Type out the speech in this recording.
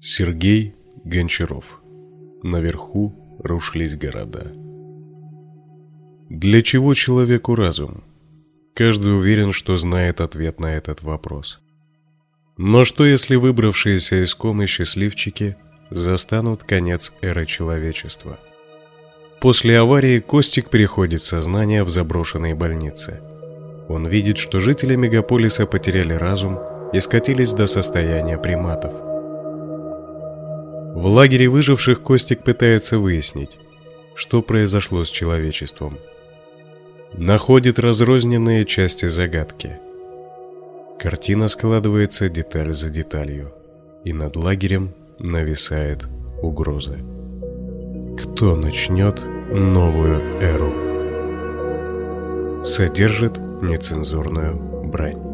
Сергей Гончаров. Наверху рушились города. Для чего человеку разум? Каждый уверен, что знает ответ на этот вопрос. Но что если выбравшиеся из комы счастливчики застанут конец эры человечества? После аварии Костик приходит в сознание в заброшенной больнице. Он видит, что жители мегаполиса потеряли разум и скатились до состояния приматов – в лагере выживших Костик пытается выяснить, что произошло с человечеством. Находит разрозненные части загадки. Картина складывается деталь за деталью, и над лагерем нависает угроза. Кто начнет новую эру? Содержит нецензурную брань.